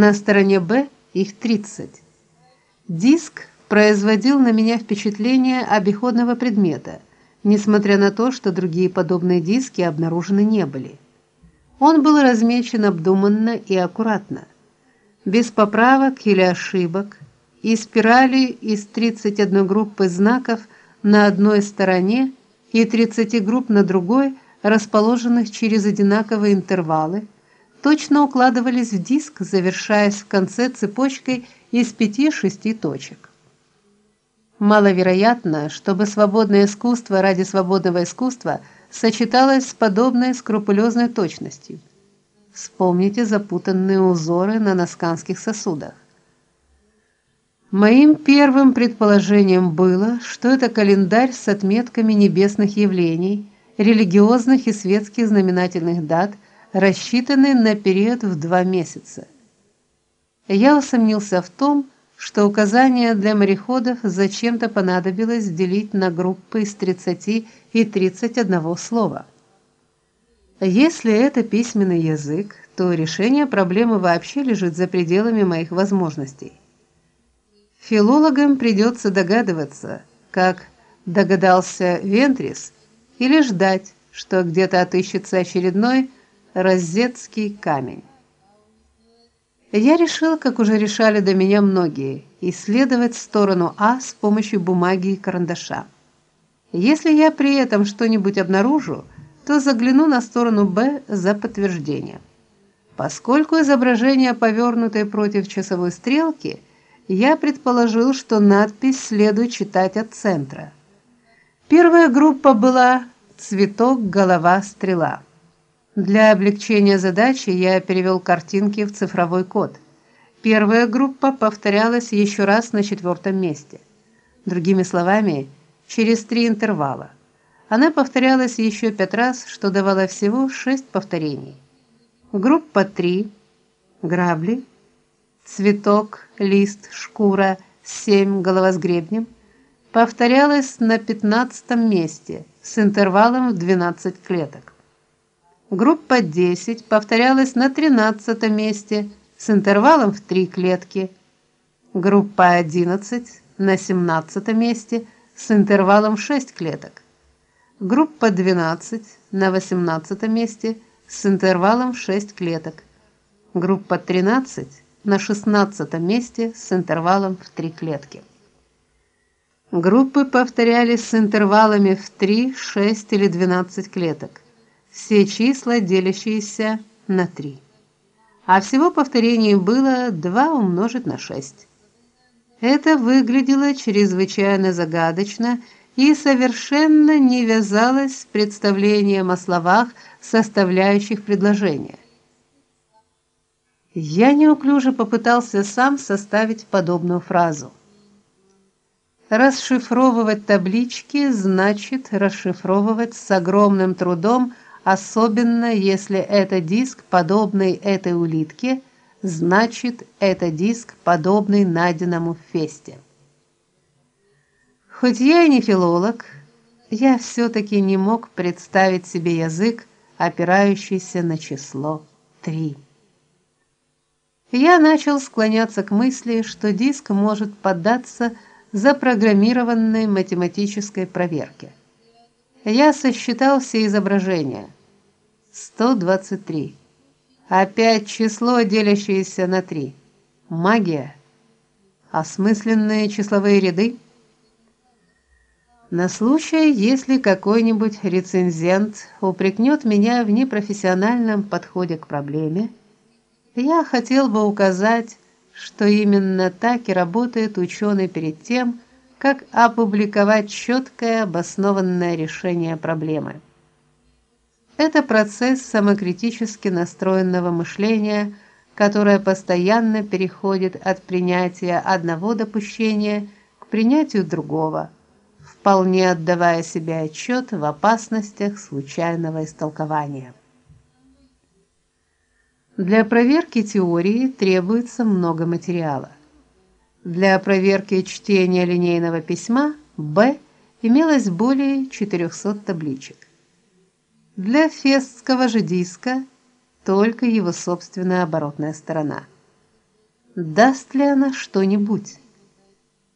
На стороне Б их 30. Диск производил на меня впечатление обиходного предмета, несмотря на то, что другие подобные диски обнаружены не были. Он был размечен обдуманно и аккуратно, без поправок или ошибок, и спирали из 31 группы знаков на одной стороне и 30 групп на другой, расположенных через одинаковые интервалы, точно укладывались в диск, завершаясь в конце цепочкой из 5-6 точек. Маловероятно, чтобы свободное искусство ради свободного искусства сочеталось с подобной скрупулезной точностью. Вспомните запутанные узоры на насканских сосудах. Моим первым предположением было, что это календарь с отметками небесных явлений, религиозных и светских знаменательных дат, рассчитанный на период в два месяца. Я усомнился в том, что указание для мореходов зачем-то понадобилось делить на группы из 30 и 31 слова. Если это письменный язык, то решение проблемы вообще лежит за пределами моих возможностей. Филологам придется догадываться, как догадался Вентрис, или ждать, что где-то отыщется очередной розетский камень. Я решил, как уже решали до меня многие, исследовать сторону А с помощью бумаги и карандаша. Если я при этом что-нибудь обнаружу, то загляну на сторону Б за подтверждением. Поскольку изображение повернутое против часовой стрелки, я предположил, что надпись следует читать от центра. Первая группа была цветок, голова, стрела. Для облегчения задачи я перевел картинки в цифровой код. Первая группа повторялась еще раз на четвертом месте. Другими словами, через три интервала. Она повторялась еще пять раз, что давало всего шесть повторений. Группа 3 грабли, цветок, лист, шкура, семь голова с гребнем повторялась на пятнадцатом месте с интервалом в 12 клеток. Группа 10 повторялась на 13 месте с интервалом в 3 клетки. Группа 11 на 17 месте с интервалом в 6 клеток. Группа 12 на 18 месте с интервалом в 6 клеток. Группа 13 на 16 месте с интервалом в 3 клетки. Группы повторялись с интервалами в 3, 6 или 12 клеток все числа, делящиеся на 3. А всего повторений было 2 умножить на 6. Это выглядело чрезвычайно загадочно и совершенно не вязалось с представлением о словах, составляющих предложение. Я неуклюже попытался сам составить подобную фразу. Расшифровывать таблички значит расшифровывать с огромным трудом особенно если это диск, подобный этой улитке, значит, это диск, подобный найденному в фесте. Хоть я и не филолог, я все таки не мог представить себе язык, опирающийся на число 3. Я начал склоняться к мысли, что диск может поддаться запрограммированной математической проверке. Я сосчитал все изображения. 123. Опять число, делящееся на 3. Магия. Осмысленные числовые ряды. На случай, если какой-нибудь рецензент упрекнет меня в непрофессиональном подходе к проблеме, я хотел бы указать, что именно так и работает ученый перед тем, как опубликовать четкое обоснованное решение проблемы. Это процесс самокритически настроенного мышления, которое постоянно переходит от принятия одного допущения к принятию другого, вполне отдавая себе отчет в опасностях случайного истолкования. Для проверки теории требуется много материала. Для проверки чтения линейного письма Б имелось более 400 табличек. Для фестского же диска только его собственная оборотная сторона. даст ли она что-нибудь.